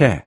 채.